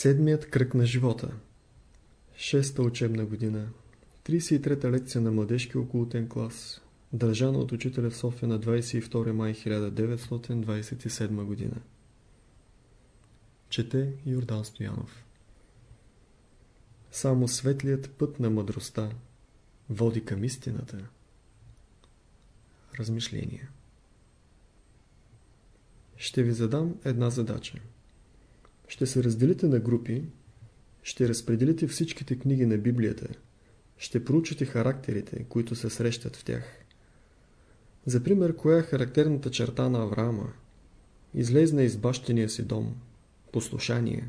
Седмият кръг на живота. Шеста учебна година. 33-та лекция на младежки окултен клас. Държана от учителя в София на 22 май 1927 година. Чете Йордан Стоянов. Само светлият път на мъдростта води към истината. Размишление Ще ви задам една задача. Ще се разделите на групи, ще разпределите всичките книги на Библията, ще проучите характерите, които се срещат в тях. За пример, коя е характерната черта на Авраама? Излезна из бащения си дом, послушание.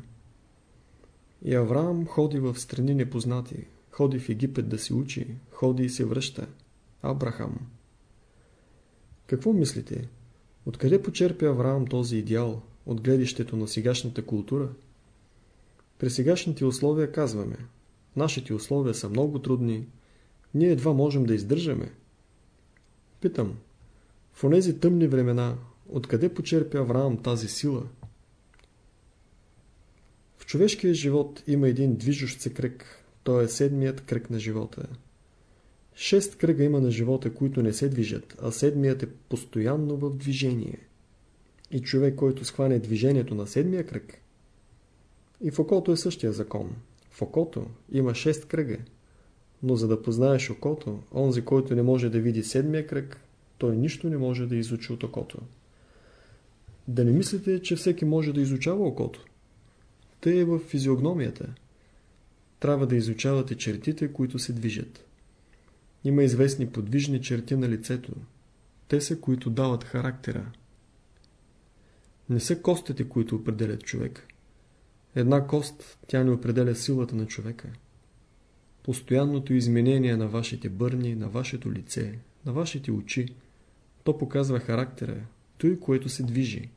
И Авраам ходи в страни непознати, ходи в Египет да си учи, ходи и се връща. Абрахам. Какво мислите? Откъде почерпи Авраам този идеал? От гледището на сегашната култура? При сегашните условия казваме, нашите условия са много трудни, ние едва можем да издържаме. Питам, в онези тъмни времена, откъде почерпи Авраам тази сила? В човешкия живот има един движущ се кръг, той е седмият кръг на живота. Шест кръга има на живота, които не се движат, а седмият е постоянно в движение. И човек, който схване движението на седмия кръг, и в окото е същия закон. В окото има шест кръга. Но за да познаеш окото, онзи, който не може да види седмия кръг, той нищо не може да изучи от окото. Да не мислите, че всеки може да изучава окото. Те е в физиогномията. Трябва да изучавате чертите, които се движат. Има известни подвижни черти на лицето. Те са, които дават характера. Не са костите, които определят човек. Една кост, тя не определя силата на човека. Постоянното изменение на вашите бърни, на вашето лице, на вашите очи, то показва характера, той, което се движи.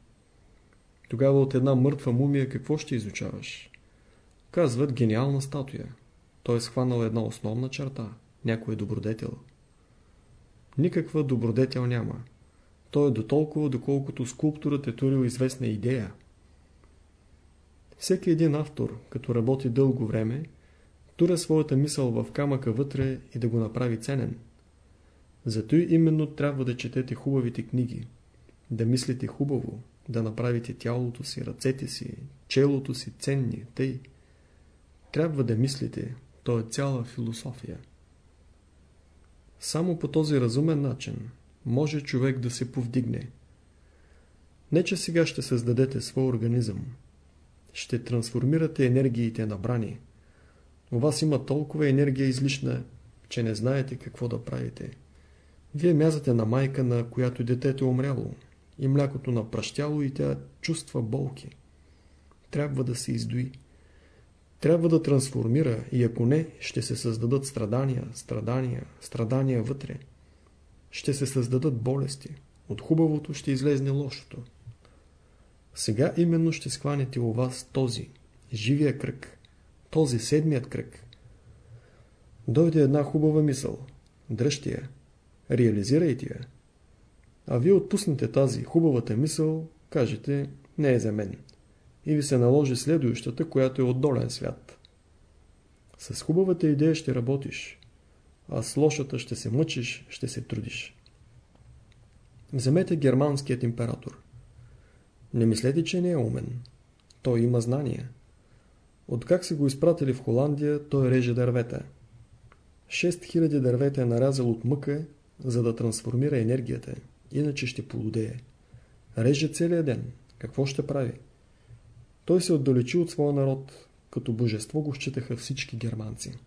Тогава от една мъртва мумия какво ще изучаваш? Казват гениална статуя. Той е схванал една основна черта. Някой е добродетел. Никаква добродетел няма. Той е до толкова, доколкото скулпторът е турил известна идея. Всеки един автор, като работи дълго време, туря своята мисъл в камъка вътре и да го направи ценен. Зато именно трябва да четете хубавите книги, да мислите хубаво, да направите тялото си, ръцете си, челото си ценни, тъй. Трябва да мислите, то е цяла философия. Само по този разумен начин може човек да се повдигне. Не, че сега ще създадете свой организъм. Ще трансформирате енергиите на брани. У вас има толкова енергия излишна, че не знаете какво да правите. Вие мязате на майка, на която детето е умряло, и млякото напръщяло и тя чувства болки. Трябва да се издои. Трябва да трансформира и ако не, ще се създадат страдания, страдания, страдания вътре. Ще се създадат болести. От хубавото ще излезне лошото. Сега именно ще схванете у вас този, живия кръг, този седмият кръг. Дойде една хубава мисъл. Дръжте я. Реализирайте я. А вие отпуснете тази хубавата мисъл, кажете, не е за мен. И ви се наложи следващата, която е от долен свят. С хубавата идея ще работиш, а с лошата ще се мъчиш, ще се трудиш. Вземете германският император. Не мислете, че не е умен. Той има знания. Откак са го изпратили в Холандия, той реже дървета. 6000 дървета е нарязал от мъка, за да трансформира енергията, иначе ще полудее. Реже целият ден. Какво ще прави? Той се отдалечи от своя народ, като божество го считаха всички германци.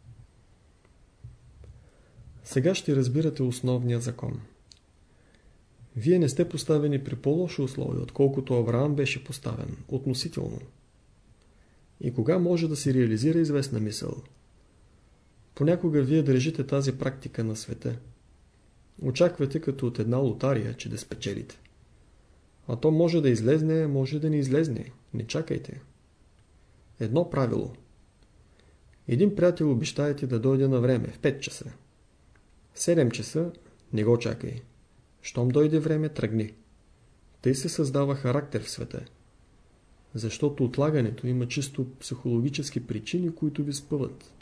Сега ще разбирате основния закон. Вие не сте поставени при по-лоши условия, отколкото Авраам беше поставен, относително. И кога може да се реализира известна мисъл? Понякога вие държите тази практика на света. Очаквате като от една лотария, че да спечелите. А то може да излезне, може да не излезне. Не чакайте. Едно правило. Един приятел обещаете да дойде на време, в 5 часа. В 7 часа не го чакай. Щом дойде време, тръгни. Тъй се създава характер в света. Защото отлагането има чисто психологически причини, които ви спъват.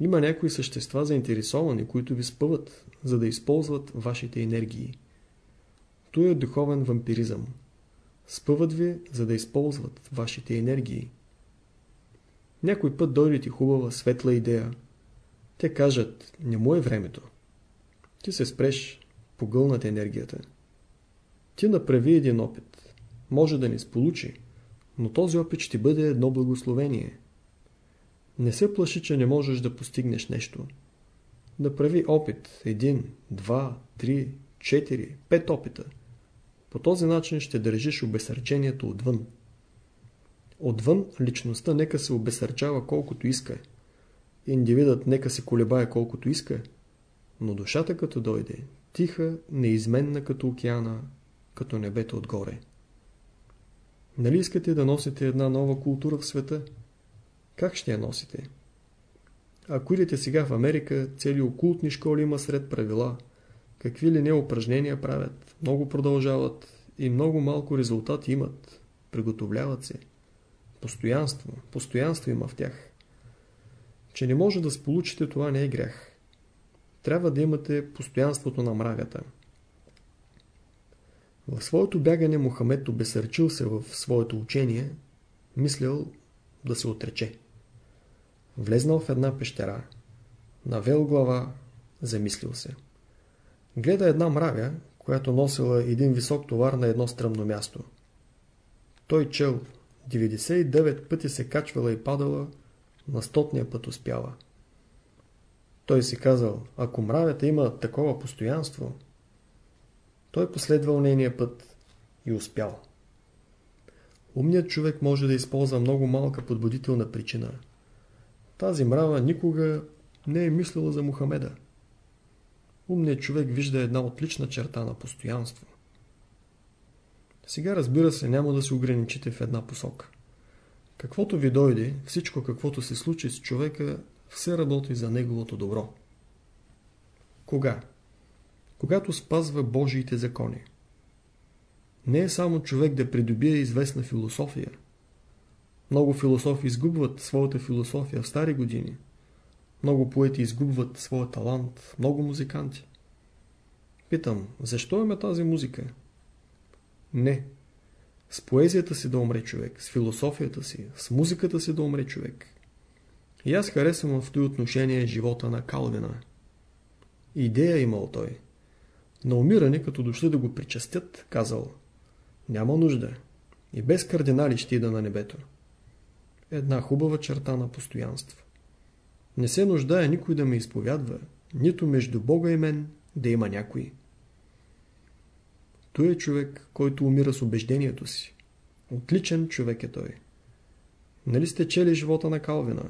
Има някои същества заинтересовани, които ви спъват, за да използват вашите енергии. То е духовен вампиризъм. Спъват ви, за да използват вашите енергии. Някой път дойде ти хубава, светла идея. Те кажат, не му е времето. Ти се спреш, погълнат енергията. Ти направи един опит. Може да не сполучи, но този опит ще бъде едно благословение. Не се плаши, че не можеш да постигнеш нещо. Да прави опит. Един, два, три, четири, пет опита. По този начин ще държиш обесърчението отвън. Отвън личността нека се обесърчава колкото иска. Индивидът нека се колебае колкото иска. Но душата като дойде, тиха, неизменна като океана, като небето отгоре. Нали искате да носите една нова култура в света? Как ще я носите? Ако идете сега в Америка, цели окултни школи има сред правила. Какви ли не упражнения правят, много продължават и много малко резултати имат. Приготовляват се. Постоянство, постоянство има в тях. Че не може да сполучите това не е грях. Трябва да имате постоянството на мравята. В своето бягане Мохамед обесърчил се в своето учение, мислял да се отрече. Влезнал в една пещера, навел глава, замислил се. Гледа една мравя, която носила един висок товар на едно стръмно място. Той чел, 99 пъти се качвала и падала, на стотния път успяла. Той си казал, ако мравята има такова постоянство, той последвал нейния път и успял. Умният човек може да използва много малка подбудителна причина. Тази мрава никога не е мислила за Мухамеда. Умният човек вижда една отлична черта на постоянство. Сега разбира се, няма да се ограничите в една посока. Каквото ви дойде, всичко каквото се случи с човека, все работи за неговото добро. Кога? Когато спазва Божиите закони. Не е само човек да придобие известна философия. Много философи изгубват своята философия в стари години. Много поети изгубват своя талант, много музиканти. Питам, защо има тази музика? Не. С поезията си да умре човек, с философията си, с музиката си да умре човек. И аз харесвам в този отношение живота на Калвина. Идея имал той. На умиране, като дошли да го причастят, казал Няма нужда. И без кардинали ще ида на небето. Една хубава черта на постоянство. Не се нуждае никой да ме изповядва, нито между Бога и мен да има някой. Той е човек, който умира с убеждението си. Отличен човек е той. Нали сте чели живота на Калвина?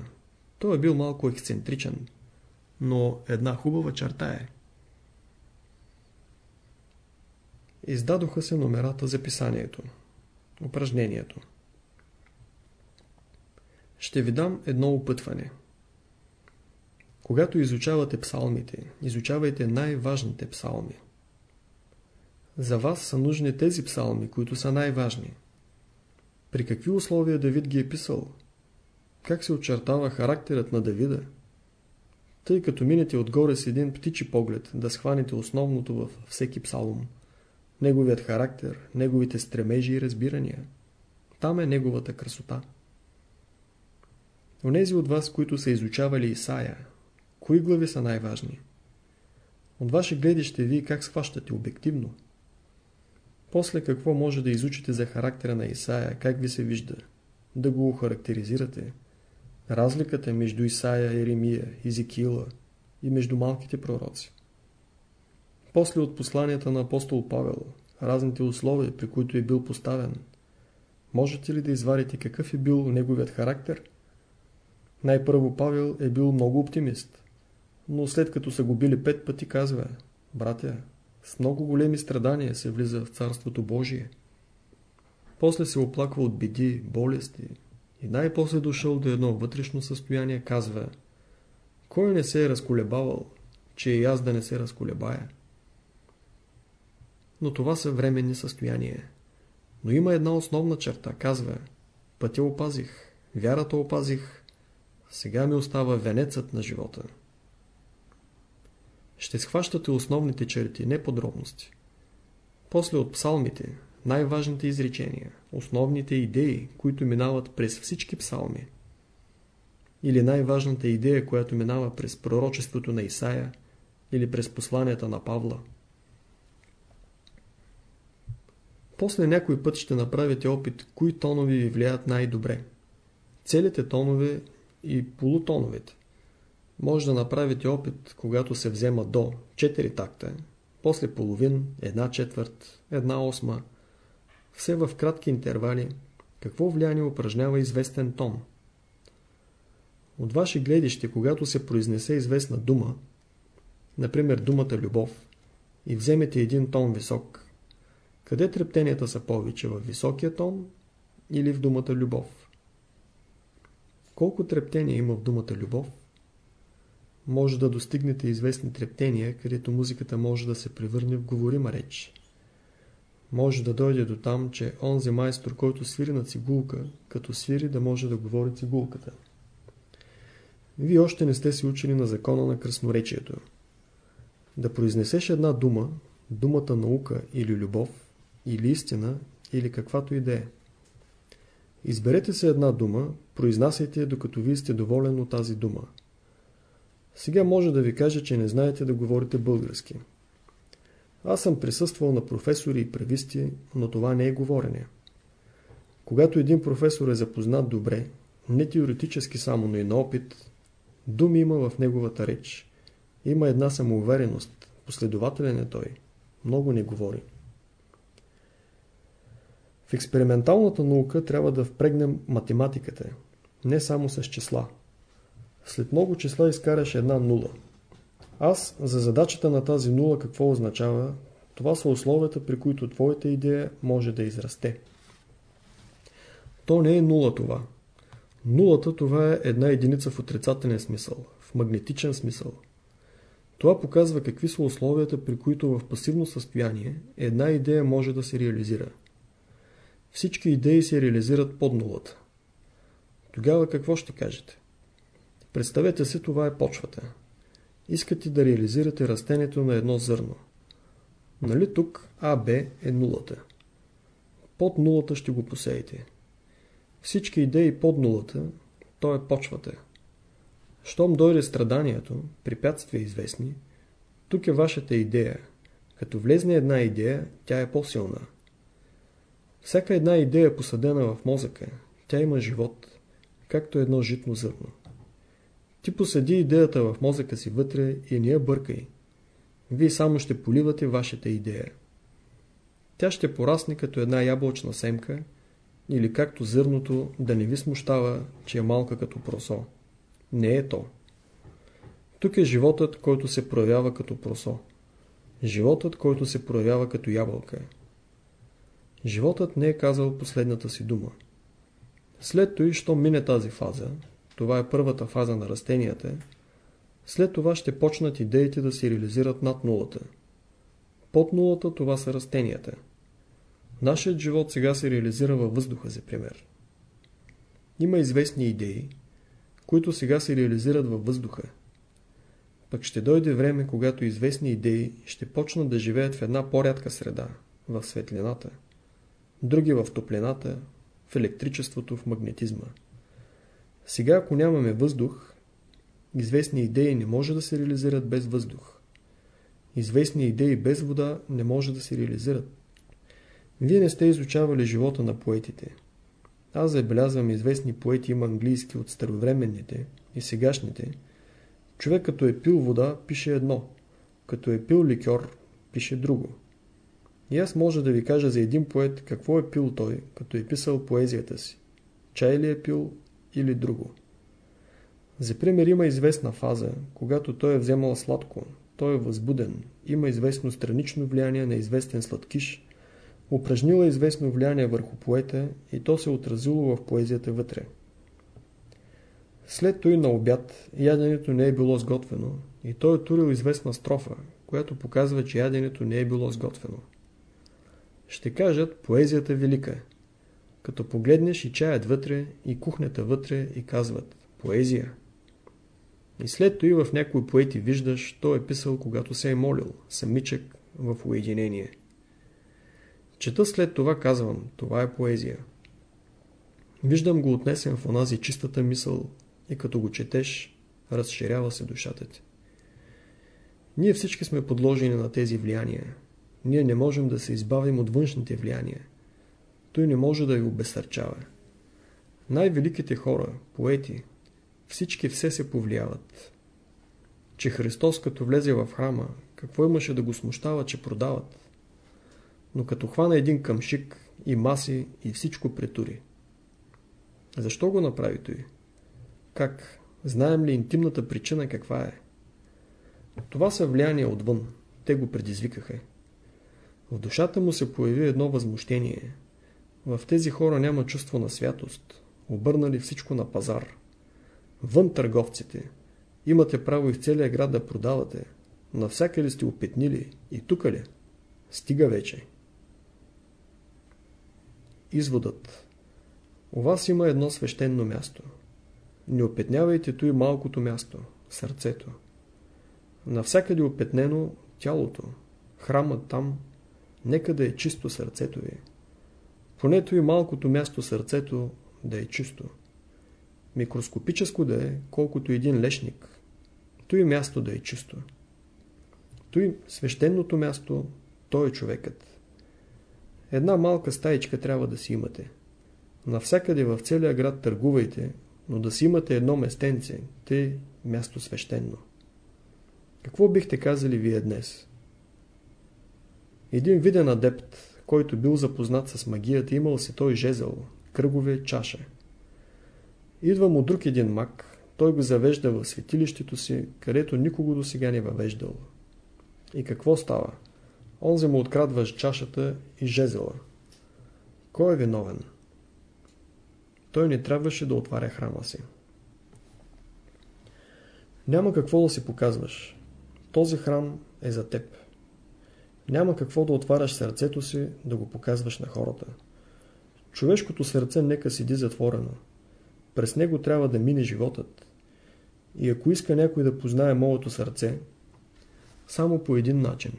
Той е бил малко ексцентричен, но една хубава черта е. Издадоха се номерата за писанието. Упражнението. Ще ви дам едно опътване. Когато изучавате псалмите, изучавайте най-важните псалми. За вас са нужни тези псалми, които са най-важни. При какви условия Давид ги е писал? Как се очертава характерът на Давида? Тъй като минете отгоре с един птичи поглед, да схванете основното във всеки псалом. Неговият характер, неговите стремежи и разбирания. Там е неговата красота. Онези от вас, които са изучавали Исаия, кои глави са най-важни? От ваше гледище ви как схващате обективно? После какво може да изучите за характера на Исаия, как ви се вижда? Да го охарактеризирате. Разликата между Исаия, Еремия, Изикила и между малките пророци. После от посланията на апостол Павел, разните условия, при които е бил поставен, можете ли да извадите какъв е бил неговият характер? Най-първо Павел е бил много оптимист, но след като са го били пет пъти казва, братя, с много големи страдания се влиза в Царството Божие. После се оплаква от беди, болести и най-после дошъл до едно вътрешно състояние, казва Кой не се е разколебавал, че и аз да не се разколебая? Но това са временни състояния. Но има една основна черта, казва пътя опазих, вярата опазих, сега ми остава венецът на живота. Ще схващате основните черти, не подробности. После от псалмите, най-важните изречения, основните идеи, които минават през всички псалми. Или най-важната идея, която минава през пророчеството на Исаия, или през посланията на Павла. После някой път ще направите опит, кои тонови ви влияят най-добре. Целите тонове и полутоновете. Може да направите опит, когато се взема до 4 такта, после половин, една четвърт, една осма, все в кратки интервали, какво влияние упражнява известен тон. От ваше гледище, когато се произнесе известна дума, например думата любов, и вземете един тон висок, къде трептенията са повече, в високия тон или в думата любов? Колко трептения има в думата любов? Може да достигнете известни трептения, където музиката може да се превърне в говорима реч. Може да дойде до там, че онзи майстор, който свири на цигулка, като свири да може да говори цигулката. Вие още не сте се учили на закона на красноречието. Да произнесеш една дума, думата наука или любов, или истина, или каквато и да е. Изберете се една дума, произнасяйте докато вие сте доволен от тази дума. Сега може да ви каже, че не знаете да говорите български. Аз съм присъствал на професори и превисти, но това не е говорене. Когато един професор е запознат добре, не теоретически само, но и на опит, думи има в неговата реч. Има една самоувереност, последователен е той. Много не говори. В експерименталната наука трябва да впрегнем математиката, не само с числа. След много числа изкараш една нула. Аз за задачата на тази нула какво означава? Това са условията, при които твоята идея може да израсте. То не е нула това. Нулата това е една единица в отрицателен смисъл, в магнетичен смисъл. Това показва какви са условията, при които в пасивно състояние една идея може да се реализира. Всички идеи се реализират под нулата. Тогава какво ще кажете? Представете се, това е почвата. Искате да реализирате растението на едно зърно. Нали тук АБ е нулата? Под нулата ще го посеете. Всички идеи под нулата, то е почвата. Щом дойде страданието, препятствия известни, тук е вашата идея. Като влезне една идея, тя е по-силна. Всяка една идея посадена в мозъка, тя има живот, както едно житно зърно. Ти посади идеята в мозъка си вътре и не я бъркай. Вие само ще поливате вашата идея. Тя ще порасне като една ябълчна семка или както зърното да не ви смущава, че е малка като просо. Не е то. Тук е животът, който се проявява като просо. Животът, който се проявява като ябълка. Животът не е казал последната си дума. След това, що мине тази фаза, това е първата фаза на растенията, след това ще почнат идеите да се реализират над нулата. Под нулата това са растенията. Нашият живот сега се реализира във въздуха, за пример. Има известни идеи, които сега се реализират във въздуха. Пък ще дойде време, когато известни идеи ще почнат да живеят в една по-рядка среда, в светлината други в топлината, в електричеството, в магнетизма. Сега, ако нямаме въздух, известни идеи не може да се реализират без въздух. Известни идеи без вода не може да се реализират. Вие не сте изучавали живота на поетите. Аз забелязвам известни поети има английски от старовременните и сегашните. Човек като е пил вода, пише едно. Като е пил ликьор, пише друго. И аз може да ви кажа за един поет какво е пил той, като е писал поезията си. Чай ли е пил или друго. За пример има известна фаза, когато той е вземал сладко, той е възбуден, има известно странично влияние на известен сладкиш, упражнила известно влияние върху поета и то се отразило в поезията вътре. След той на обяд яденето не е било сготвено и той е турил известна строфа, която показва, че яденето не е било сготвено. Ще кажат, поезията велика. Като погледнеш и чаят вътре, и кухнята вътре и казват поезия. И след това в някои поети виждаш, той е писал, когато се е молил, самичък в уединение. Чета след това казвам, това е поезия. Виждам го отнесен в онази чистата мисъл и като го четеш, разширява се душата ти. Ние всички сме подложени на тези влияния. Ние не можем да се избавим от външните влияния. Той не може да ви обесърчава. Най-великите хора, поети, всички все се повлияват. Че Христос като влезе в храма, какво имаше да го смущава, че продават? Но като хвана един къмшик и маси и всичко претури. Защо го направи той? Как? Знаем ли интимната причина каква е? Това са влияния отвън. Те го предизвикаха. В душата му се появи едно възмущение. В тези хора няма чувство на святост. Обърнали всичко на пазар. Вън търговците. Имате право и в целия град да продавате. Навсякъде сте опетнили. И тук ли? Стига вече. Изводът. У вас има едно свещено място. Не опетнявайте и малкото място, сърцето. Навсякъде опетнено тялото, храмът там, нека да е чисто сърцето ви. Понето и малкото място сърцето да е чисто. Микроскопическо да е, колкото един лешник. Той място да е чисто. Той свещеното място, той е човекът. Една малка стаичка трябва да си имате. Навсякъде в целия град търгувайте, но да си имате едно местенце, те място свещено. Какво бихте казали вие днес? Един виден адепт, който бил запознат с магията, имал си той жезъл, кръгове, чаша. Идва му друг един маг, той го завежда в светилището си, където никого до сега не въвеждал. И какво става? Онзи му открадва чашата и жезела. Кой е виновен? Той не трябваше да отваря храма си. Няма какво да си показваш. Този храм е за теб. Няма какво да отваряш сърцето си, да го показваш на хората. Човешкото сърце нека седи затворено. През него трябва да мине животът. И ако иска някой да познае моето сърце, само по един начин.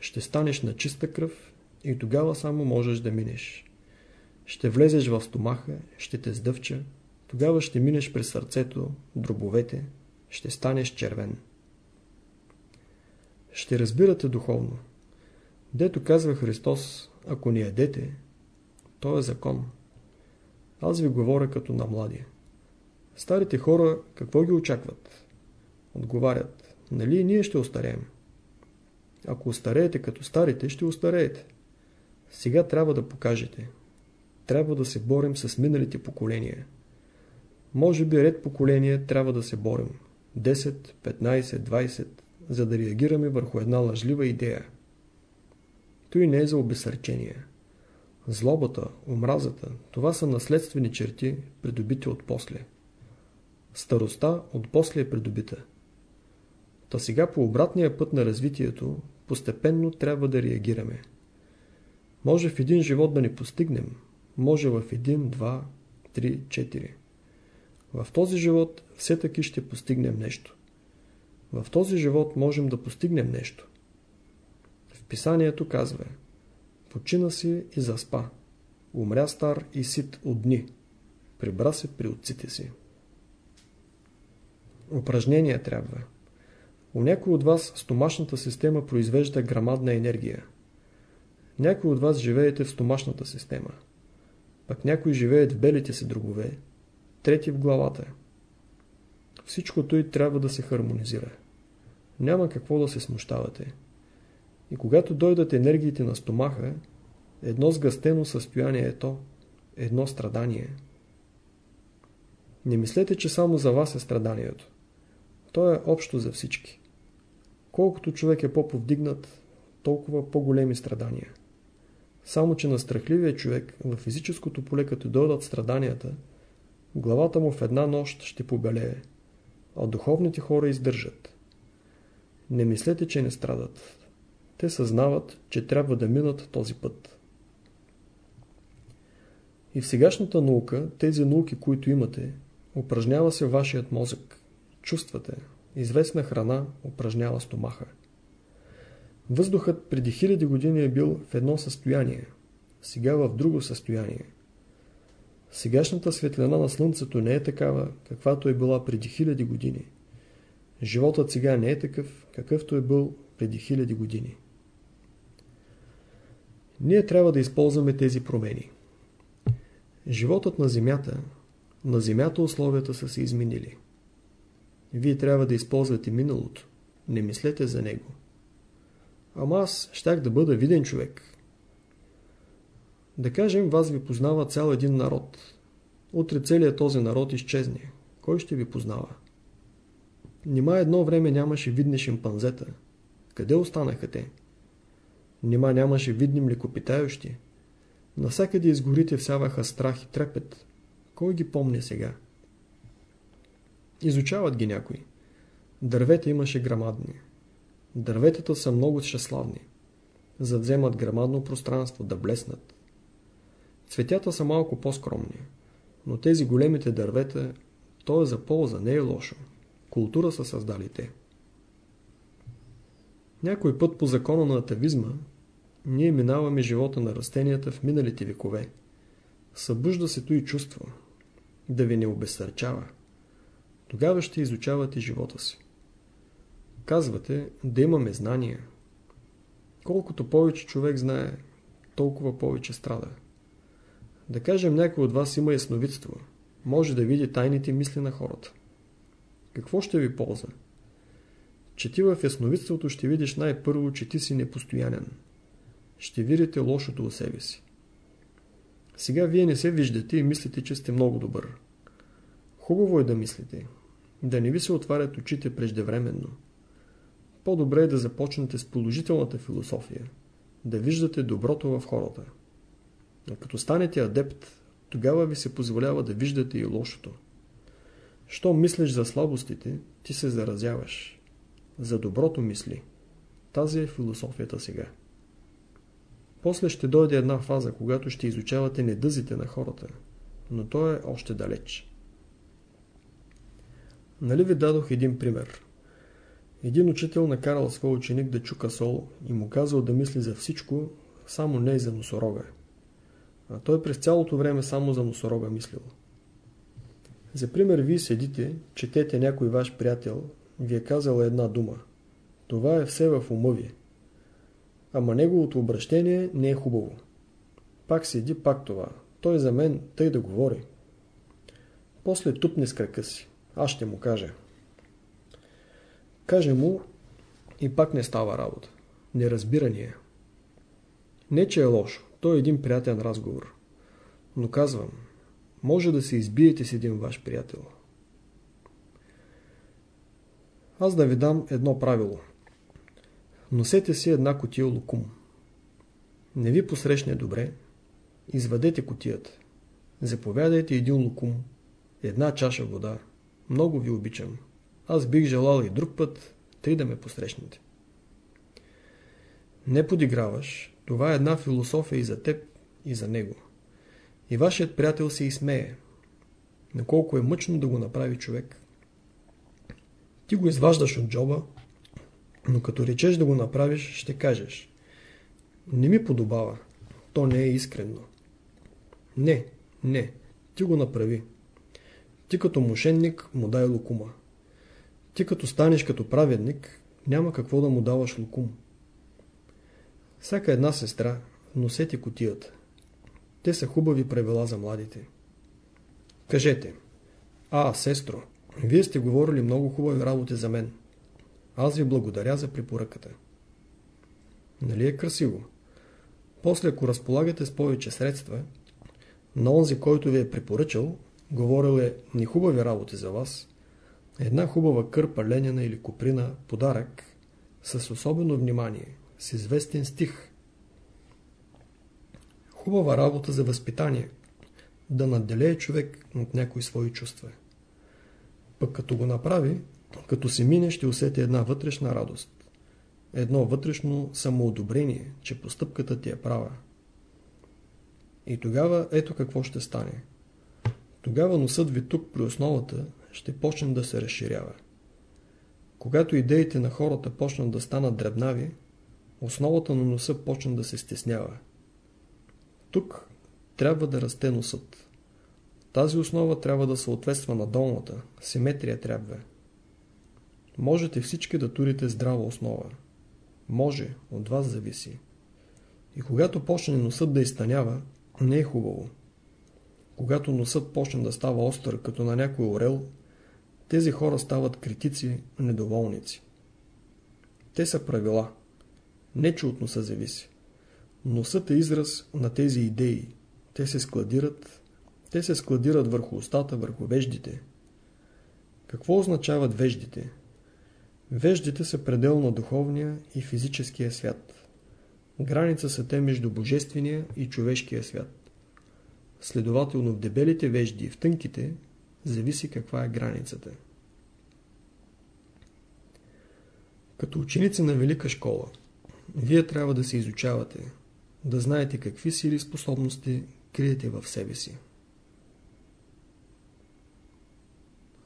Ще станеш на чиста кръв и тогава само можеш да минеш. Ще влезеш в стомаха, ще те сдъвча, тогава ще минеш през сърцето, дробовете, ще станеш червен. Ще разбирате духовно. Дето казва Христос, ако не ядете, то е закон. Аз ви говоря като на млади. Старите хора какво ги очакват? Отговарят, нали и ние ще остареем. Ако остареете като старите, ще остареете. Сега трябва да покажете. Трябва да се борим с миналите поколения. Може би ред поколения трябва да се борим. 10, 15, 20, за да реагираме върху една лъжлива идея. Той не е за обесърчение. Злобата, омразата, това са наследствени черти, придобити от после. Старостта от после е придобита. Та сега по обратния път на развитието, постепенно трябва да реагираме. Може в един живот да не постигнем, може в един, два, три, четири. В този живот все таки ще постигнем нещо. В този живот можем да постигнем нещо. Писанието казва Почина си и заспа. Умря стар и сит от дни. Прибра се при отците си. Упражнения трябва. У някой от вас стомашната система произвежда грамадна енергия. Някой от вас живеете в стомашната система. Пък някои живеят в белите си дробове, трети в главата. Всичкото и трябва да се хармонизира. Няма какво да се смущавате. И когато дойдат енергиите на стомаха, едно сгъстено състояние е то, едно страдание. Не мислете, че само за вас е страданието. То е общо за всички. Колкото човек е по-повдигнат, толкова по-големи страдания. Само, че на страхливия човек в физическото поле, като дойдат страданията, главата му в една нощ ще побелее, а духовните хора издържат. Не мислете, че не страдат. Те съзнават, че трябва да минат този път. И в сегашната наука, тези науки, които имате, упражнява се вашият мозък. Чувствате, известна храна упражнява стомаха. Въздухът преди хиляди години е бил в едно състояние, сега в друго състояние. Сегашната светлина на Слънцето не е такава, каквато е била преди хиляди години. Животът сега не е такъв, какъвто е бил преди хиляди години. Ние трябва да използваме тези промени. Животът на Земята, на Земята условията са се изменили. Вие трябва да използвате миналото. Не мислете за него. Ама аз щях да бъда виден човек. Да кажем, вас ви познава цял един народ. Утре целият този народ изчезне. Кой ще ви познава? Нима едно време нямаше видни шимпанзета. Къде останаха те? Нима нямаше видни млекопитающи. Насякъде из горите всяваха страх и трепет. Кой ги помни сега? Изучават ги някои. Дървета имаше грамадни. Дърветата са много щаславни. Задземат грамадно пространство да блеснат. Цветята са малко по-скромни. Но тези големите дървета, то е за полза, не е лошо. Култура са създали те. Някой път по закона на атавизма ние минаваме живота на растенията в миналите векове. Събужда се то и чувство. Да ви не обесърчава. Тогава ще изучавате живота си. Казвате да имаме знания. Колкото повече човек знае, толкова повече страда. Да кажем някой от вас има ясновидство. Може да види тайните мисли на хората. Какво ще ви полза? Че ти в ясновидството ще видиш най-първо, че ти си непостоянен. Ще видите лошото у себе си. Сега вие не се виждате и мислите, че сте много добър. Хубаво е да мислите. Да не ви се отварят очите преждевременно. По-добре е да започнете с положителната философия. Да виждате доброто в хората. А като станете адепт, тогава ви се позволява да виждате и лошото. Що мислиш за слабостите, ти се заразяваш. За доброто мисли. Тази е философията сега. После ще дойде една фаза, когато ще изучавате недъзите на хората, но то е още далеч. Нали ви дадох един пример? Един учител накарал своя ученик да чука сол и му казал да мисли за всичко, само не и за носорога. А той през цялото време само за носорога мислил. За пример, вие седите, четете някой ваш приятел, ви е казал една дума. Това е все в ума ви. Ама неговото обращение не е хубаво. Пак седи, пак това. Той за мен тъй да говори. После тупне с крака си. Аз ще му кажа. Каже му и пак не става работа. Неразбирание. Не, че е лошо. Той е един приятен разговор. Но казвам, може да се избиете с един ваш приятел. Аз да ви дам едно правило. Носете си една котия лукум. Не ви посрещне добре, извадете котията. Заповядайте един лукум, една чаша вода. Много ви обичам. Аз бих желал и друг път, тъй да ме посрещнете. Не подиграваш, това е една философия и за теб, и за него. И вашият приятел се изсмее. Наколко е мъчно да го направи човек. Ти го изваждаш от джоба, но като речеш да го направиш, ще кажеш. Не ми подобава. То не е искрено. Не, не. Ти го направи. Ти като мошенник му дай лукума. Ти като станеш като праведник, няма какво да му даваш лукум. Всяка една сестра, носете котията. Те са хубави правила за младите. Кажете, а, сестро, вие сте говорили много хубави работи за мен. Аз ви благодаря за препоръката. Нали е красиво? После, ако разполагате с повече средства, на онзи, който ви е препоръчал, говорил е ни хубави работи за вас, една хубава кърпа, ленена или куприна, подарък, с особено внимание, с известен стих. Хубава работа за възпитание, да надделее човек от някои свои чувства. Пък като го направи, като се мине, ще усети една вътрешна радост. Едно вътрешно самоодобрение, че постъпката ти е права. И тогава ето какво ще стане. Тогава носът ви тук при основата ще почне да се разширява. Когато идеите на хората почнат да станат дребнави, основата на носа почне да се стеснява. Тук трябва да расте носът. Тази основа трябва да съответства на долната, симетрия трябва. Можете всички да турите здрава основа. Може, от вас зависи. И когато почне носът да изтънява, не е хубаво. Когато носът почне да става остър, като на някой орел, тези хора стават критици, недоволници. Те са правила. Не че от носа зависи. Носът е израз на тези идеи. Те се складират, те се складират върху устата, върху веждите. Какво означават веждите? Веждите са предел на духовния и физическия свят. Граница са те между божествения и човешкия свят. Следователно в дебелите вежди и в тънките зависи каква е границата. Като ученици на велика школа, вие трябва да се изучавате, да знаете какви сили и способности криете в себе си.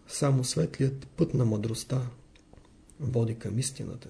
Само светлият път на мъдростта води към истината.